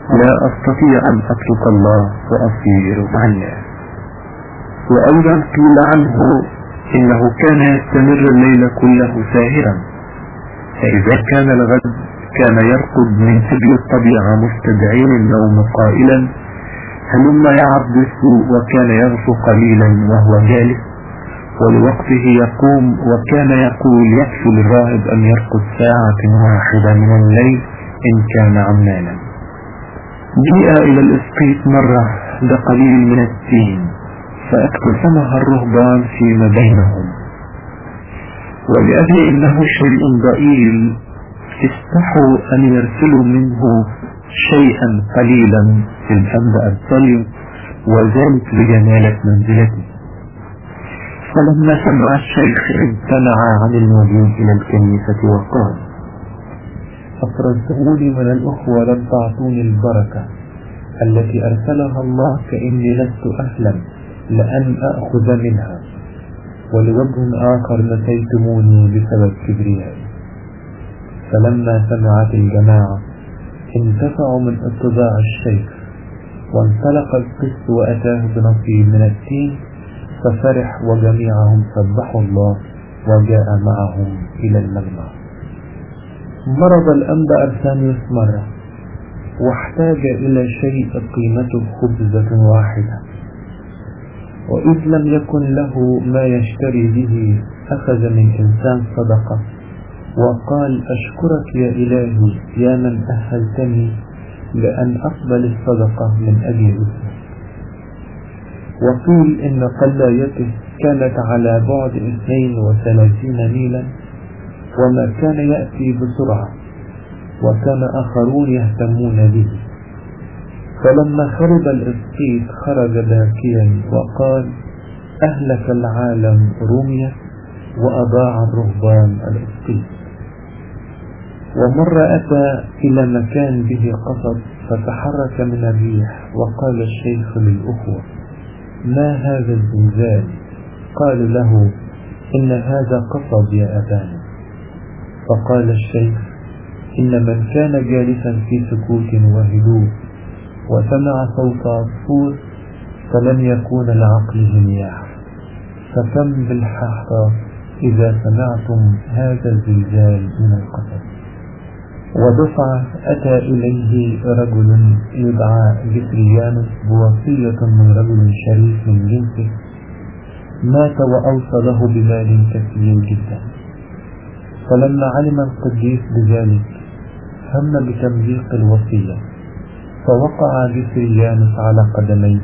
لا أستطيع أن أترك الله وأصير مع الناس وأيضا قيل عنه إنه كان يستمر الليل كله ساهرا. فإذا كان الغد كان يرقد من أجل الطبيعة مستدعين النوم قائلا هلما يا عبد وكان يغفو قليلا وهو جالس. ولوقته يقوم وكان يقول يكفي للراهب أن يرقد ساعة واحدة من الليل إن كان عمانا. جيء إلى الإسقيط مرة بقليل من التين فاقتسمها الرهبان فيما بينهم. ولأجل إنه شيء ضئيل استحوا أن يرسلوا منه شيئا قليلا في الأمر الطيب وذلك بجمالة منزلته. فلما سمع الشيخ امتنع عن المجيء إلى الكنيسة وقال أفرزتوني من الأخوة لم تعطوني البركة التي أرسلها الله كإني لست أهلا لأن أأخذ منها. ولوجه آخر نسيتموني بسبب كبريائي فلما سمعت الجماعة انتفعوا من اتباع الشيخ وانطلق القس وأتاه بنصيب من التين ففرح وجميعهم سبحوا الله وجاء معهم إلى المجمع. مرض الأنبأ أرسانيوس مرة واحتاج إلى شيء قيمته خبزة واحدة. وإذ لم يكن له ما يشتري به أخذ من إنسان صدقة. وقال أشكرك يا إلهي يا من أهلتني لأن أقبل الصدقة من أجل اسمك وقيل إن قلايته كانت على بعد 32 ميلا. وما كان يأتي بسرعة وكان آخرون يهتمون به. فلما خرب الإسقيط خرج باكيا وقال أهلك العالم رمية وأضاع الرهبان الإسقيط ومر أتى إلى مكان به قصد فتحرك من الريح وقال الشيخ للأخوة ما هذا الزلزال؟ قالوا له إن هذا قصد يا أبانا. فقال الشيخ إن من كان جالسا في سكوت وهدوء وسمع صوت عصفور فلم يكون لعقله مياه فكم بالحاحة إذا سمعتم هذا الزلزال من القصد ودفع أتى إليه رجل يدعى جسريانوس بوصية من رجل شريف من جنسه مات وأوصى له بمال كثير جدا. فلما علم القديس بذلك هم بتمزيق الوصية فوقع جسريانوس على قدميه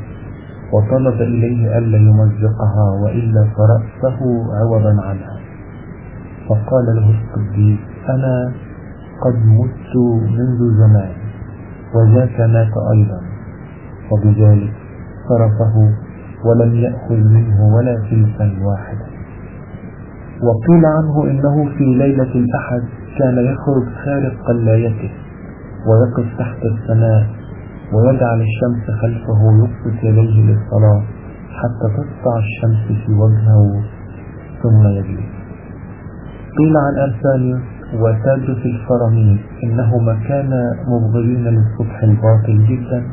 وطلب إليه ألا يمزقها وإلا فرأسه عوضا عنها. فقال له القديس أنا قد مت منذ زمان وذاك مات أيضا. وبذلك صرفه ولم يأخذ منه ولا تلفا واحدا. وقيل عنه إنه في ليلة الأحد كان يخرج خارج قلايته ويقف تحت السماء ويجعل الشمس خلفه يقصد يديه للصلاة حتى تسطع الشمس في وجهه ثم يجلس. قيل عن أرسانيوس وتدرس الفرامين إنهما كانا مبغضين للصبح الباطل جدا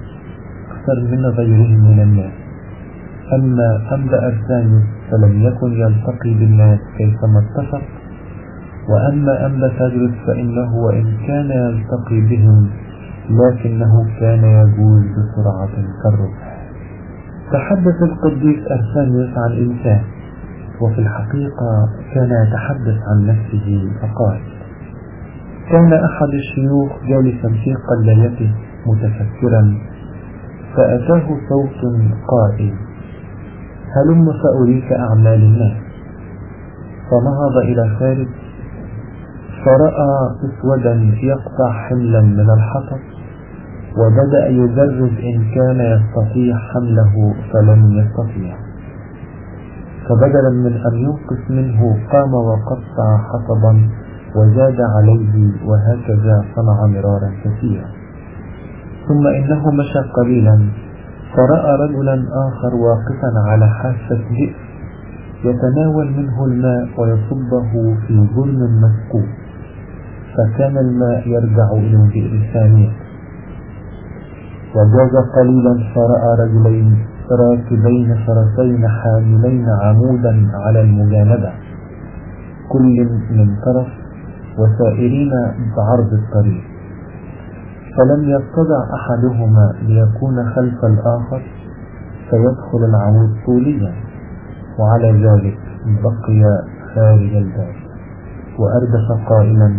أكثر من غيرهم من الناس. أما أنبا أرسانيوس فلم يكن يلتقي بالناس كيفما اتفق. وأما أنبا تدرس فإنه وإن كان يلتقي بهم لكنه كان يجوز بسرعة كالربح تحدث القديس أرسانيوس عن إنسان وفي الحقيقة كان يتحدث عن نفسه فقال كان أحد الشيوخ جالسا في قلايته متفكرا فأتاه صوت قائل هلم سأريك أعمال الناس فنهض إلى خارج. فرأى أسودا يقطع حملا من الحطب وبدأ يجرب إن كان يستطيع حمله فلم يستطيع. فبدلا من أن ينقص منه قام وقطع حطبا وزاد عليه وهكذا صنع مرارا كثيرا. ثم إنه مشى قليلا. فرأى رجلا آخر واقفا على حافة بئر يتناول منه الماء ويصبه في ظلم مسكوب فكان الماء يرجع إلى البئر ثانية وجاز قليلا فرأى رجلين راكبين فرسين حاملين عمودا على المجانبة. كل من طرف وسائرين بعرض الطريق. فلم يستطع أحدهما ليكون خلف الآخر فيدخل العمود طوليا وعلى ذلك بقي خارج الباب. وأردف قائلا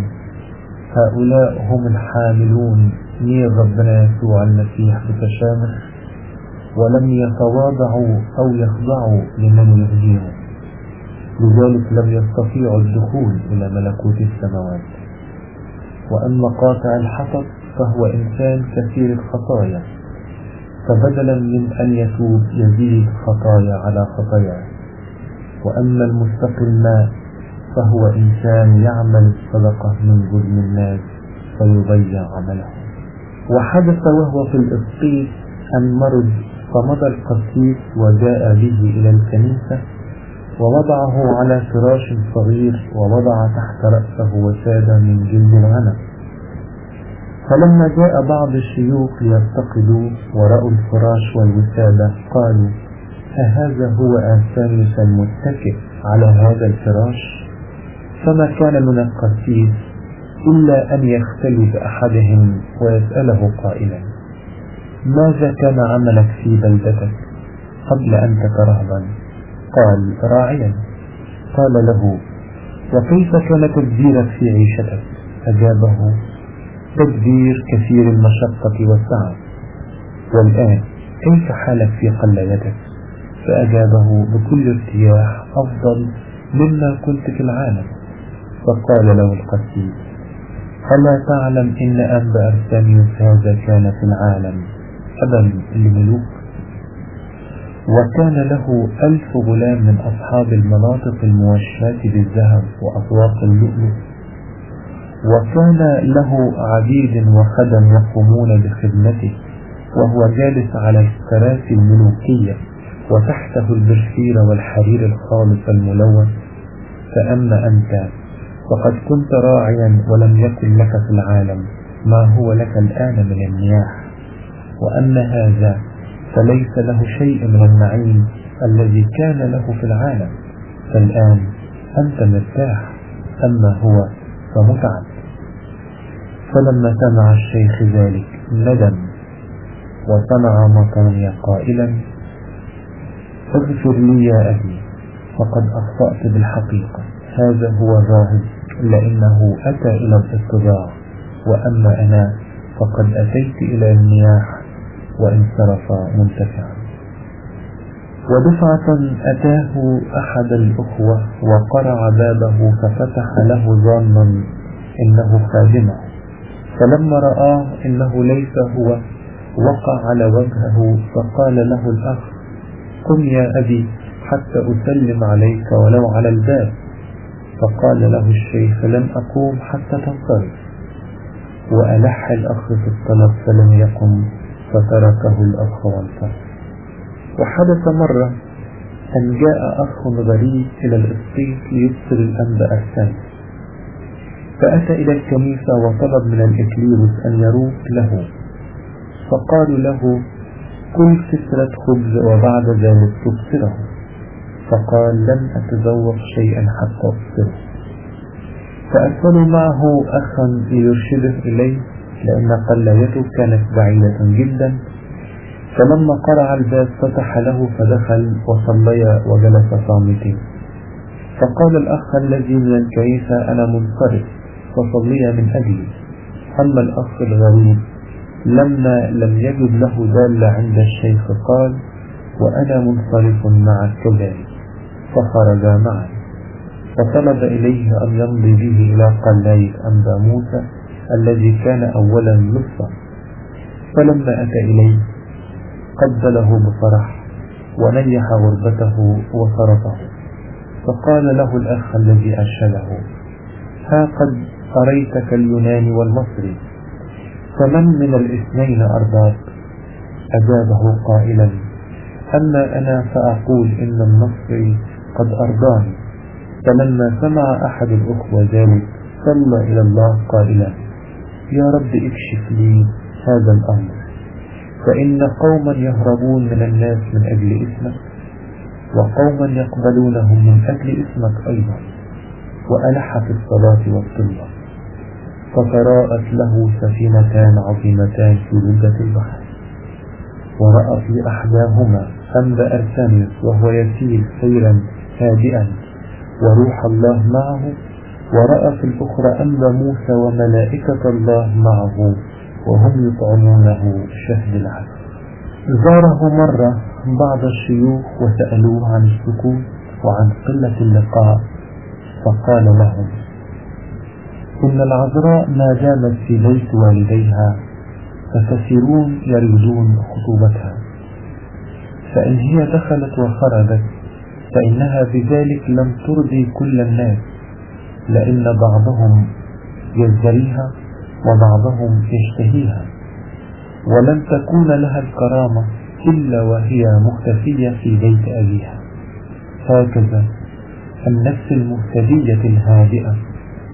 هؤلاء هم الحاملون نير ربنا يسوع المسيح بتشامخ ولم يتواضعوا أو يخضعوا لمن يهديهم لذلك لم يستطيعوا الدخول إلى ملكوت السماوات. وأما قاطع الحطب فهو إنسان كثير الخطايا فبدلا من أن يتوب يزيد خطايا على خطايا وأما المستقي الماء فهو إنسان يعمل الصدقة من ظلم الناس فيضيع عمله. وحدث وهو في الإسقيط أن مرض فمضى القسيس وجاء به إلى الكنيسة ووضعه على فراش صغير ووضع تحت رأسه وسادة من جلد الغنم. فلما جاء بعض الشيوخ ليفتقدوا ورأوا الفراش والوسادة قالوا أهذا هو آثانيس المتكئ على هذا الفراش؟ فما كان من القسيس إلا أن يختلي بأحدهم ويسأله قائلا ماذا كان عملك في بلدتك قبل أن تترهبا قال راعيا. قال له وكيف كان تدبيرك في عيشتك؟ أجابه تدبير كثير المشقة والتعب والآن كيف حالك في قلايتك فأجابه بكل ارتياح أفضل مما كنت في العالم. فقال له القسيس ألا تعلم إن أنبا أرسانيوس هذا كان في العالم أبا لملوك وكان له ألف غلام من أصحاب المناطق الموشاة بالذهب وأطواق اللؤلؤ وكان له عبيد وخدم يقومون بخدمته وهو جالس على الكراسي الملوكية وتحته البرسيل والحرير الخالص الملون. فأما أنت فقد كنت راعيا ولم يكن لك في العالم ما هو لك الآن من النياح. وأما هذا فليس له شيء من النعيم الذي كان له في العالم. فالآن أنت مرتاح أما هو فمتعب. فلما سمع الشيخ ذلك ندم وصنع مطانيا قائلا اغفر لي يا أبي فقد أخطأت بالحقيقة. هذا هو الراهب لأنه أتى إلى الاتضاع وأما أنا فقد أتيت إلى النياح وانصرف منتفعا. ودفعة أتاه أحد الأخوة وقرع بابه ففتح له ظانا إنه خادمه فلما رآه إنه ليس هو وقع على وجهه فقال له الأخ قم يا أبي حتى أسلم عليك ولو على الباب. فقال له الشيخ لن أقوم حتى تنصرف وألح الأخ في الطلب فلم يقم فتركه الأخ وانصرف وحدث مرة أن جاء أخ غريب إلى الإسقيط ليبصر الأنبا الثاني فأتى إلى الكنيسة وطلب من الإكليروس أن يروق له. فقالوا له كل كسرة خبز وبعد ذلك تبصره فقال لن أتذوق شيئا حتى أبصره فأرسلوا معه أخا ليرشده إليه لأن قلايته كانت بعيدة جدا. فلما قرع الباب فتح له فدخل وصليا وجلس صامتين. فقال الأخ الذي من الكنيسة أنا منصرف فصليا من أجلي. أما الأخ الغريب لما لم يجد له دالة عند الشيخ قال وأنا منصرف معك كذلك فخرجا معا فطلب إليه أن يمضي به إلى قلاية أنبا موسى الذي كان أولا لصا فلما أتى إليه قبله بفرح ونيح غربته وصرفه فقال له الأخ الذي أرشده ها قد أريتك اليوناني والمصري فمن من الاثنين أرضاك أجابه قائلا أما أنا فأقول إن المصري قد أرضاني فلما سمع أحد الأخوة ذلك صلى إلى الله قائلا يا رب اكشف لي هذا الأمر. فإن قوما يهربون من الناس من أجل اسمك وقوما يقبلونهم من أجل اسمك أيضا وألح في الصلاة والصلاة فتراءت له سفينتان عظيمتان في البحر ورأى في أحداهما أنب أرسانيوس وهو يسير سيرا هادئا وروح الله معه ورأى في الأخرى أنب موسى وملائكة الله معه وهم يطعمونه شهد العسل زاره مرة بعض الشيوخ وسألوه عن السكوت وعن قلة اللقاء فقال لهم إن العذراء ما دامت في بيت والديها فكثيرون يريدون خطوبتها. فإن هي دخلت وخرجت فإنها بذلك لم ترضي كل الناس لأن بعضهم يزدريها وبعضهم يشتهيها ولن تكون لها الكرامة إلا وهي مختفية في بيت أبيها. هكذا النفس المهتدية الهادئة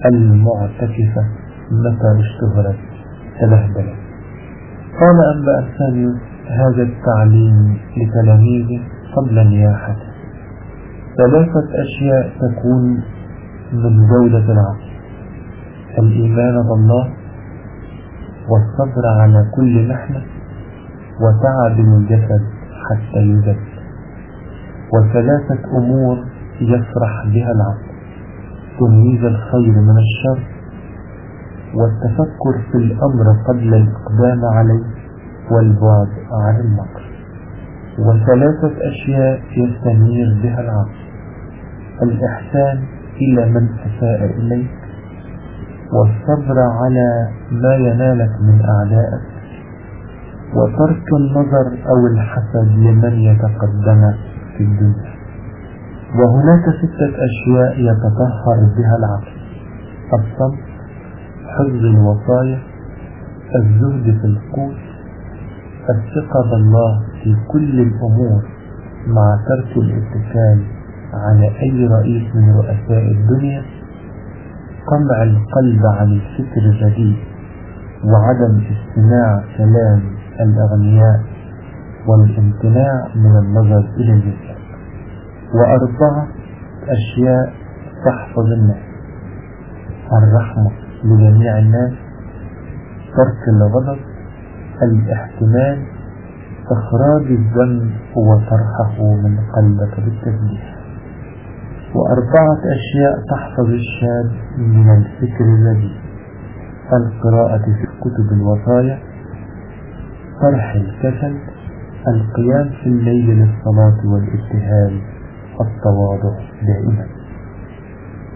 المعتكفة متى اشتهرت تبهدلت. قال أنبأ أرسانيوس هذا التعليم لتلاميذه قبل نياحته ثلاثة أشياء تكون من جودة العقل الإيمان بالله والصبر على كل محنة وتعب الجسد حتى يجد وثلاثة أمور يفرح بها العقل. تمييز الخير من الشر والتفكر في الأمر قبل الإقدام عليه والبعد عن المكر وثلاثة أشياء يستنير بها العقل. الإحسان إلى من أساء إليك والصبر على ما ينالك من أعدائك وترك النظر أو الحسد لمن يتقدم في الدنيا. وهناك ستة أشياء يتطهر بها العقل. الصمت حفظ الوصايا الزهد في القوت الثقة بالله في كل الأمور مع ترك الاتكال على أي رئيس من رؤساء الدنيا. قمع القلب عن الفكر الجديد وعدم استماع كلام الأغنياء والامتناع من النظر إلى النساء وأربعة أشياء تحفظ الناس الرحمة لجميع الناس ترك الغضب الاحتمال إخراج الذنب وطرحه من قلبك بالتسبيح وأربعة أشياء تحفظ الشاب من الفكر الذي القراءة في كتب الوصايا. طرح الكسل القيام في الليل للصلاة والابتهال التواضع دائما.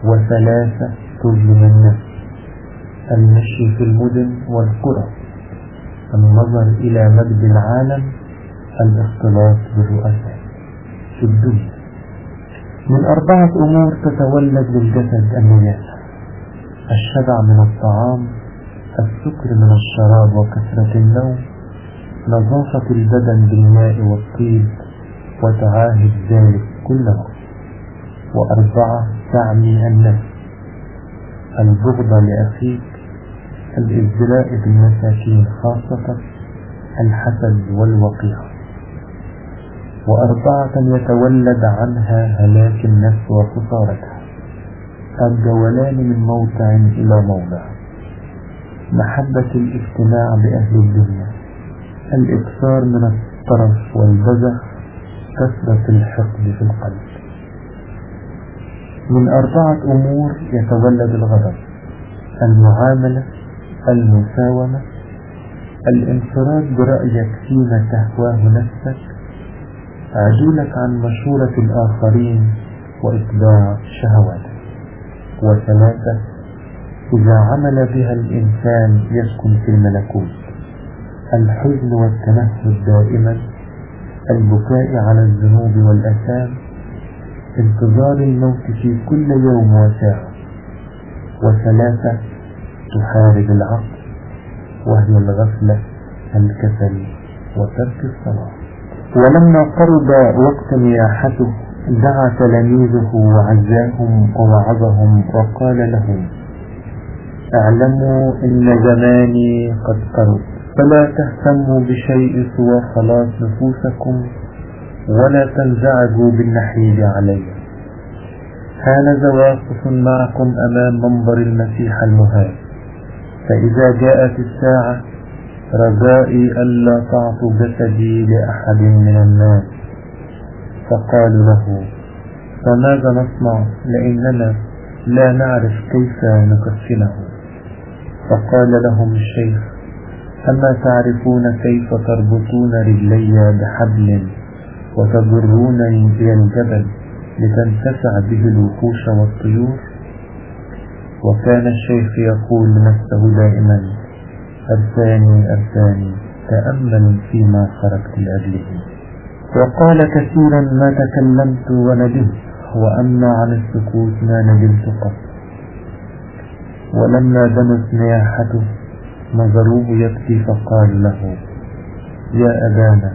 وثلاثة تظلم النفس المشي في المدن والقرى النظر إلى مجد العالم الاختلاط بالرؤساء. في الدنيا. من أربعة أمور تتولد للجسد النجاسة الشبع من الطعام السكر من الشراب وكثرة النوم نظافة البدن بالماء والطيب وتعاهد ذلك كل وقت وأربعة تعمي النفس البغض لأخيك الازدراء بالمساكين خاصة الحسد والوقيعة وأربعة يتولد عنها هلاك النفس وخسارتها. الجولان من موضع إلى موضع. محبة الاجتماع بأهل الدنيا. الإكثار من الطرف والبذخ كثرة الحقد في القلب. من أربعة أمور يتولد الغضب. المعاملة المساومة. الانفراد برأيك فيما تهواه نفسك. عدولك عن مشورة الآخرين وإتباع شهواتك وثلاثة إذا عمل بها الإنسان يسكن في الملكوت. الحزن والتنهد دائما. البكاء على الذنوب والأثام. انتظار الموت في كل يوم وساعة. وثلاثة تحارب العقل وهي الغفلة الكسل وترك الصلاة. ولما قرب وقت نياحته دعا تلاميذه وعزاهم ووعظهم وقال لهم اعلموا إن زماني قد قرب فلا تهتموا بشيء سوى خلاص نفوسكم ولا تنزعجوا بالنحيب علي. هانذا واقف معكم أمام منبر المسيح المهاب فإذا جاءت الساعة رجائي ألا تعطوا جسدي لأحد من الناس فقالوا له فماذا نصنع؟ لأننا لا نعرف كيف نكفنه. فقال لهم الشيخ أما تعرفون كيف تربطون رجلي بحبل وتجرونني إلى الجبل لتنتفع به الوحوش والطيور؟ وكان الشيخ يقول لنفسه دائما أرساني أرساني تأمل فيما خرجت لأجله. وقال كثيرا ما تكلمت وندمت وأما عن السكوت ما ندمت قط. ولما دنت نياحته نظروه يبكي فقال له يا أبانا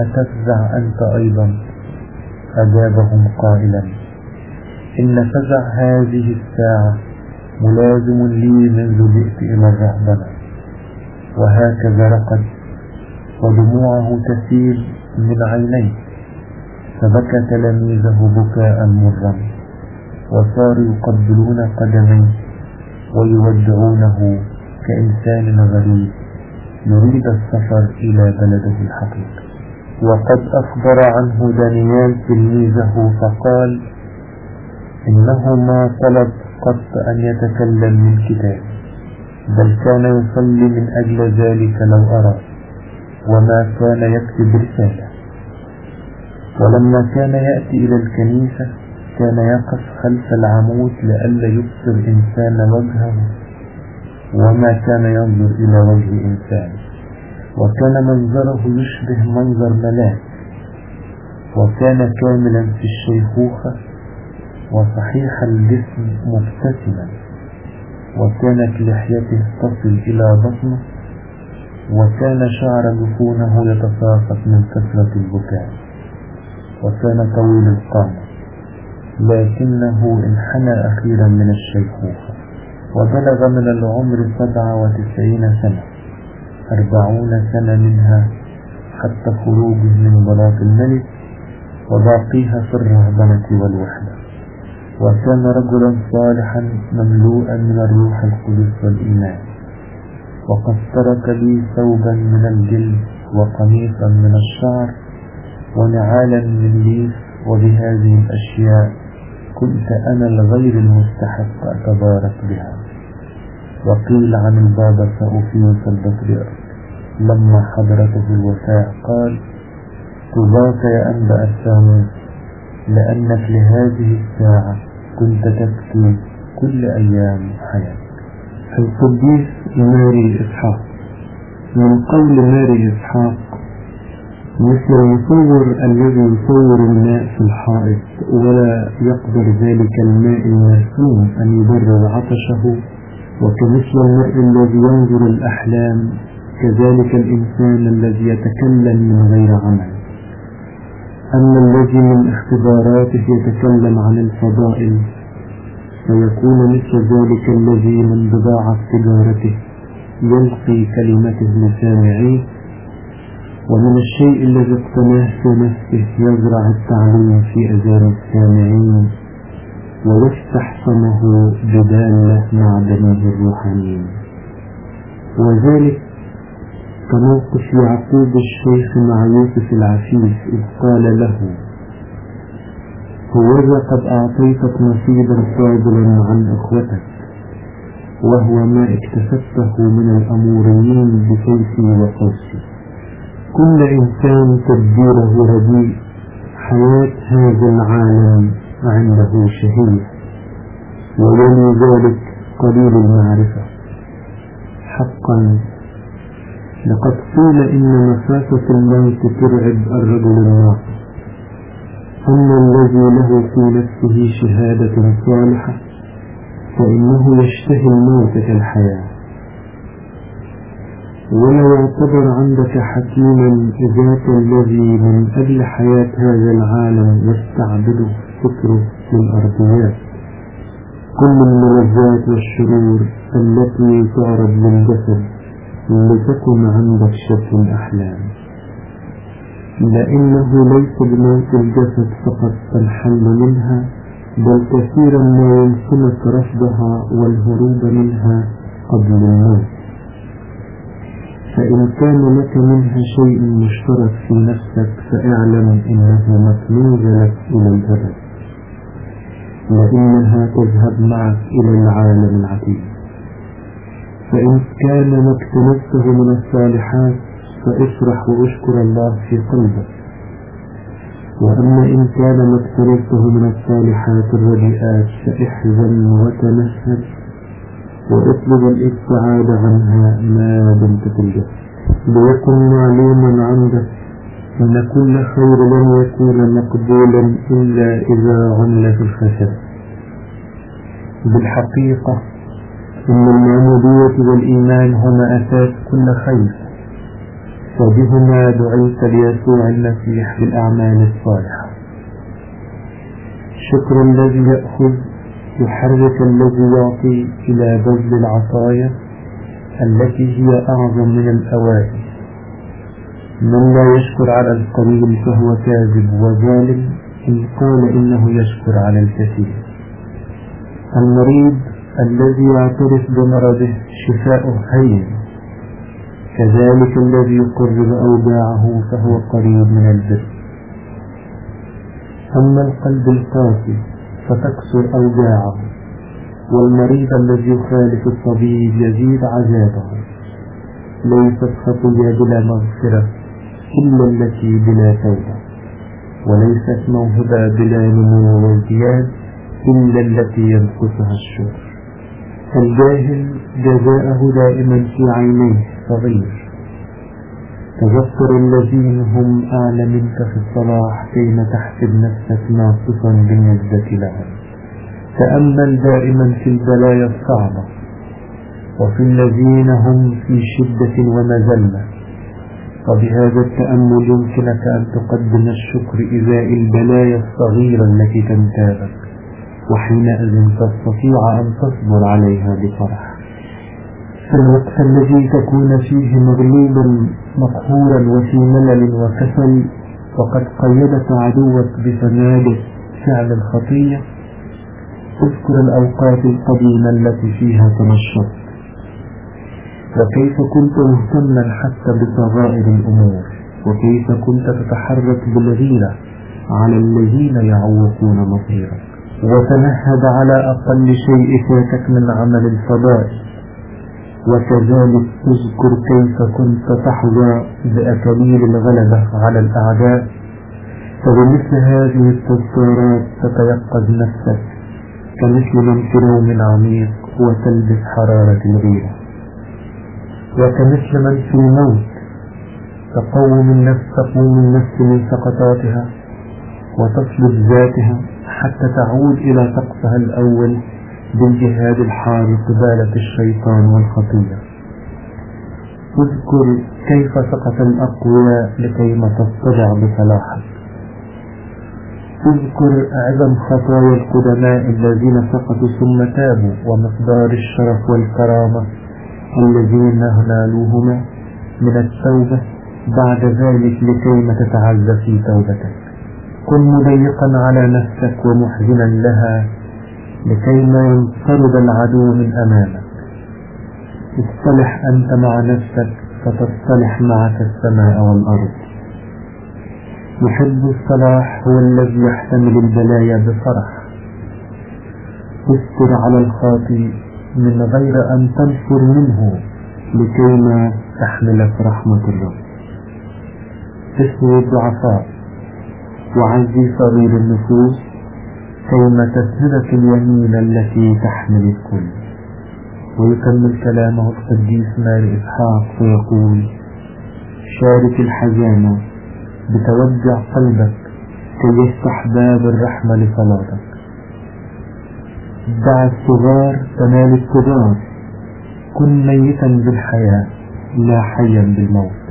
أتفزع أنت أيضا؟ أجابهم قائلا إن فزع هذه الساعة ملازم لي منذ جئت إلى الرهبنة. وهكذا رقد. ودموعه تسيل من عينيه. فبكى تلاميذه بكاء مرا وصاروا يقبلون قدميه. ويودعونه كإنسان غريب. يريد السفر إلى بلده الحقيقي. وقد أخبر عنه دانيال تلميذه فقال إنه ما طلب قط أن يتكلم من كتاب. بل كان يصلي من أجل ذلك لو أراد وما كان يكتب رسالة ولما كان يأتي إلى الكنيسة كان يقف خلف العمود لئلا يبصر إنسان وجهه. وما كان ينظر إلى وجه إنسان وكان منظره يشبه منظر ملاك. وكان كاملا في الشيخوخة وصحيح الجسم مبتسما. وكانت لحيته تصل إلى بطنه وكان شعر جفونه يتساقط من كثرة البكاء. وكان طويل القامة لكنه انحنى أخيرا من الشيخوخة. وبلغ من العمر سبعة وتسعين سنة أربعون سنة منها حتى خروجه من بلاط الملك وباقيها في الرهبنة والوحدة. وكان رجلا صالحا مملوءا من الروح القدس والإيمان. وقد ترك لي ثوبا من الجلد وقميصا من الشعر ونعالا من ليف وبهذه الأشياء كنت أنا الغير المستحق أتبارك بها. وقيل عن البابا سأوفيوس البطريرك لما حضرته الوفاة قال طباك يا أنبأ الثاموس لأنك لهذه الساعة كنت تبكي كل أيام حياتك. القديس ماري إسحاق. من قول ماري إسحاق مثل المصور الذي يصور الماء في الحائط ولا يقدر ذلك الماء المرسوم أن يبرر عطشه. وكمثل المرء الذي ينظر الأحلام كذلك الإنسان الذي يتكلم من غير عمل. أما الذي من اختباراته يتكلم عن الفضائل فيكون مثل ذلك الذي من بضاعة تجارته يلقي كلمته لسامعيه ومن الشيء الذي اقتناه في نفسه يزرع التعليم في أذان السامعين ويفتح فمه جدالة مع بنيه الروحانيين. وذلك كموقف يعقوب الشيخ مع يوسف العفيف إذ قال له هوذا قد أعطيتك نصيبا فاضلا عن أخوتك وهو ما اكتسبته من الأموريين بسيفي وقوسي. كل إنسان تدبيره رديء حياة هذا العالم عنده شهيد ويلي ذلك قليل المعرفة. حقا لقد قيل إن مسافة الموت ترعب الرجل الناقص أما الذي له في نفسه شهادة صالحة فإنه يشتهي الموت كالحياة ولا يعتبر عندك حكيما ذاك الذي من أجل حياة هذا العالم يستعبده فكره للأرضيات كل الملذات والشرور التي تعرض للجسد لتكن عندك شكل الأحلام. لأنه ليس بموت الجسد فقط تنحل منها بل كثيرا ما يمكنك رفضها والهروب منها قبل الموت. فإن كان لك منها شيء مشترك في نفسك فاعلم إنه مكنوز لك إلى الأبد لأنها تذهب معك إلى العالم العتيد فإن كان ما اكتنزته من الصالحات فافرح وأشكر الله في قلبك وأما إن كان ما اكتنزته من الصالحات الرديئات فإحزن وتنهد وأطلب الابتعاد عنها ما دمت الجسد ليكن معلوما عندك أن كل خير لن يكون مقبولا إلا إذا عمل في الخشب بالحقيقة إن المعمودية والإيمان هما أساس كل خير. وبهما دعيت ليسوع المسيح بالأعمال الصالحة. شكر الذي يأخذ يحرك الذي يعطي إلى بذل العطايا التي هي أعظم من الأوائل من لا يشكر على القليل فهو كاذب وظالم. إن قال إنه يشكر على الكثير. المريض الذي يعترف بمرضه شفاؤه هين كذلك الذي يقرب أوجاعه فهو قريب من البر. أما القلب القاسي فتكسر أوجاعه والمريض الذي يخالف الطبيب يزيد عذابه. ليست خطية بلا مغفرة إلا التي بلا توبة وليست موهبة بلا نمو وازدياد إلا التي ينقصها الشكر الجاهل جزاءه دائما في عينيه صغير. تذكر الذين هم أعلى منك في الصلاح كيما تحسب نفسك ناقصا بالنسبة لهم. تأمل دائما في البلايا الصعبة. وفي الذين هم في شدة ومذلة وبهذا التأمل يمكنك أن تقدم الشكر إزاء البلايا الصغيرة التي تنتابك وحينئذ تستطيع أن تصبر عليها بفرح في الوقت الذي تكون فيه مغلوبا مقهورا وفي ملل وكسل وقد قيدك عدوك بفنادق فعل الخطية. اذكر الأوقات القديمة التي فيها تنشطت وكيف كنت مهتما حتى بصغائر الأمور؟ وكيف كنت تتحرك بالغيرة على الذين يعوقون مصيرك؟ وتنهد على أقل شيء فاتك من عمل الفضائل وكذلك تذكر كيف كنت تحظى بأكاليل الغلبة على الأعداء. فبمثل هذه التذكارات تتيقظ نفسك كمثل من في نوم عميق وتلبس حرارة الغيرة وكمثل من في الموت تقوم النفس تقوم النفس من سقطاتها وتصلب ذاتها حتى تعود إلى سقفها الأول بالجهاد الحار قبالة الشيطان والخطية اذكر كيف سقط الأقوياء لكيما تتضع بصلاحك. اذكر عظم خطايا القدماء الذين سقطوا ثم تابوا ومقدار الشرف والكرامة الذين نالوهما من التوبة بعد ذلك لكيما تتعزى في توبتك. كن مضيقا على نفسك ومحزنا لها لكيما ينقرض العدو من أمامك. اصطلح أنت مع نفسك فتصطلح معك السماء والأرض. محب الصلاح هو الذي يحتمل البلايا بفرح استر على الخاطئ من غير أن تنفر منه لكيما تحملك رحمة الرب أسوي الضعفاء وعزي صغير النفوس كيما تسندك اليمين التي تحمل الكل. ويكمل كلامه القديس مال إسحاق فيقول شارك الحزانة بتوجع قلبك كي يفتح باب الرحمة لصلاتك. دع الصغار تنال الكبار كن ميتا بالحياة لا حيا بالموت.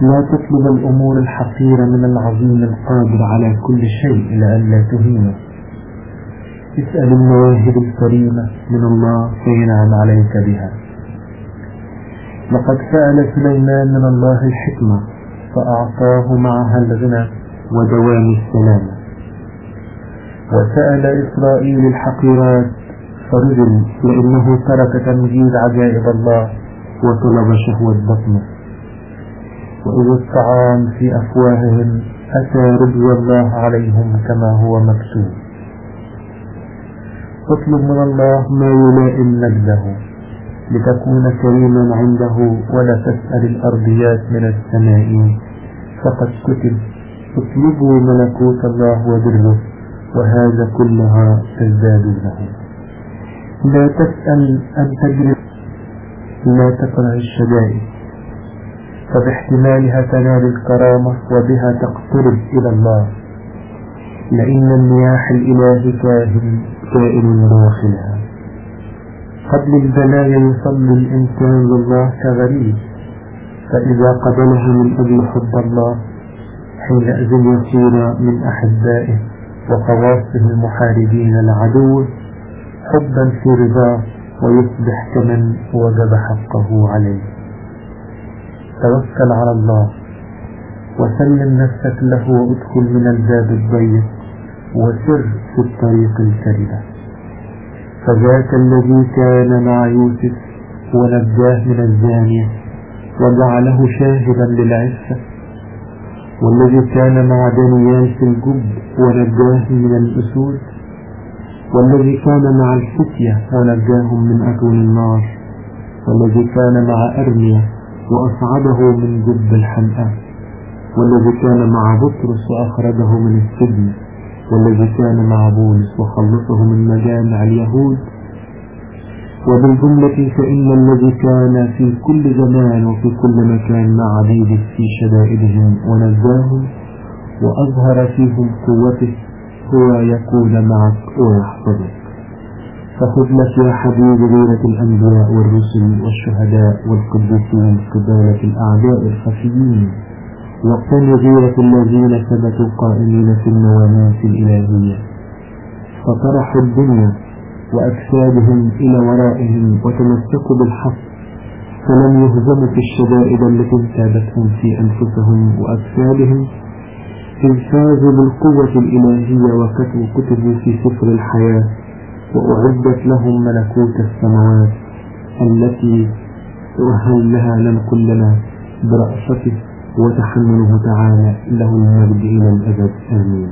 لا تطلب الأمور الحقيرة من العظيم القادر على كل شيء لئلا تهينه اسأل المواهب الكريمة من الله فينعم عليك بها. لقد سأل سليمان من الله الحكمة فأعطاه معها الغنى ودوام السلامة وسأل إسرائيل الحقيرات فرجل لأنه ترك تمجيد عجائب الله وطلب شهوة بطنه. وإذا الطعام في أفواههم أتى رضي الله عليهم كما هو مكتوب اطلب من الله ما يلائم مجده لتكون كريما عنده ولا تسأل الأرضيات من السماء. فقد كتب اطلبوا ملكوت الله وبره وهذا كلها تزدادونه لا تسأل أن تجرب لا تكره الشدائد. فباحتمالها تنال الكرامة وبها تقترب إلى الله. لأن النياح الإله كاهن كائن داخلها قبل البلايا يصلي الإنسان لله كغريب فإذا قبلها من أجل حب الله حينئذ يصير من أحبائه وخواصه المحاربين العدو حبا في رضاه ويصبح كمن وجب حقه عليه. توكل على الله وسلم نفسك له وادخل من الباب الضيق وسر في الطريق الكريمة فذاك الذي كان مع يوسف ونجاه من الزانية وجعله شاهدا للعفة والذي كان مع دانيال في الجب ونجاه من الأسود. والذي كان مع الفتية ونجاهم من أكل النار. والذي كان مع أرميا وأصعده من جب الحمأة. والذي كان مع بطرس وأخرجه من السجن. والذي كان مع بولس وخلصه من مجامع اليهود. وبالجملة فإن الذي كان في كل زمان وفي كل مكان مع عبيده في شدائدهم ونجاهم. وأظهر فيهم قوته هو يكون معك ويحفظك لك يا حبيبي غيرة الأنبياء والرسل والشهداء والقديسين قبالة الأعداء الخفيين. واقتني غيرة الذين ثبتوا قائمين في النوامات الإلهية. فطرحوا الدنيا وأجسادهم إلى ورائهم وتمسكوا بالحق. فلم يهزموا في الشدائد التي انتابتهم في أنفسهم وأجسادهم إذ فازوا بالقوة الإلهية وكتبوا في سفر الحياة. وأعدت لهم ملكوت السماوات التي تؤهل لها لنا كلنا برأفته وتحمله تعالى له المجد إلى الأبد آمين.